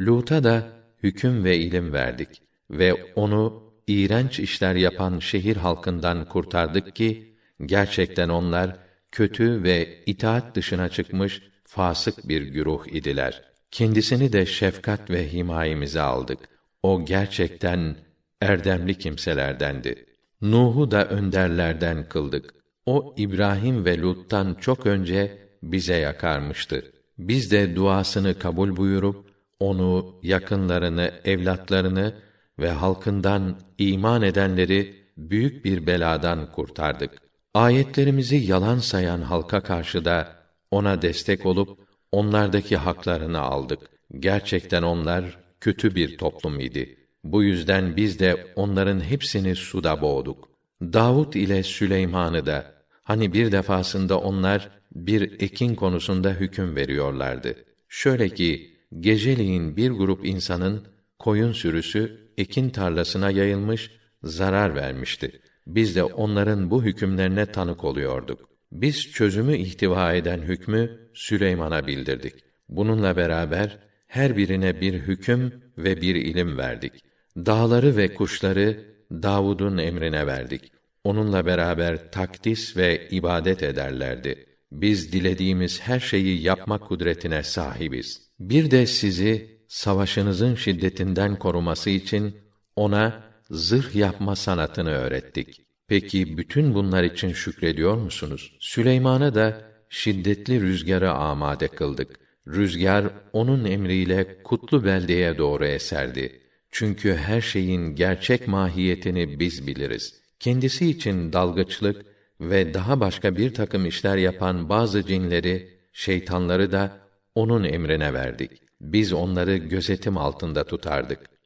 Lut'a da hüküm ve ilim verdik ve onu iğrenç işler yapan şehir halkından kurtardık ki gerçekten onlar kötü ve itaat dışına çıkmış fasık bir güruh idiler. Kendisini de şefkat ve himayemize aldık. O gerçekten erdemli kimselerdendi. Nuh'u da önderlerden kıldık. O İbrahim ve Lut'tan çok önce bize yakarmıştı. Biz de duasını kabul buyurup onu, yakınlarını, evlatlarını ve halkından iman edenleri büyük bir beladan kurtardık. Ayetlerimizi yalan sayan halka karşı da ona destek olup onlardaki haklarını aldık. Gerçekten onlar kötü bir toplum idi. Bu yüzden biz de onların hepsini suda boğduk. Davud ile Süleyman'ı da hani bir defasında onlar bir ekin konusunda hüküm veriyorlardı. Şöyle ki geceliğin bir grup insanın koyun sürüsü ekin tarlasına yayılmış zarar vermişti. Biz de onların bu hükümlerine tanık oluyorduk. Biz çözümü ihtiva eden hükmü Süleyman'a bildirdik. Bununla beraber her birine bir hüküm ve bir ilim verdik. Dağları ve kuşları Davud'un emrine verdik. Onunla beraber takdis ve ibadet ederlerdi. Biz dilediğimiz her şeyi yapma kudretine sahibiz. Bir de sizi savaşınızın şiddetinden koruması için ona zırh yapma sanatını öğrettik. Peki bütün bunlar için şükrediyor musunuz? Süleyman'a da şiddetli rüzgarı amade kıldık. Rüzgar onun emriyle kutlu beldeye doğru eserdi. Çünkü her şeyin gerçek mahiyetini biz biliriz. Kendisi için dalgıçlık ve daha başka bir takım işler yapan bazı cinleri, şeytanları da onun emrine verdik. Biz onları gözetim altında tutardık.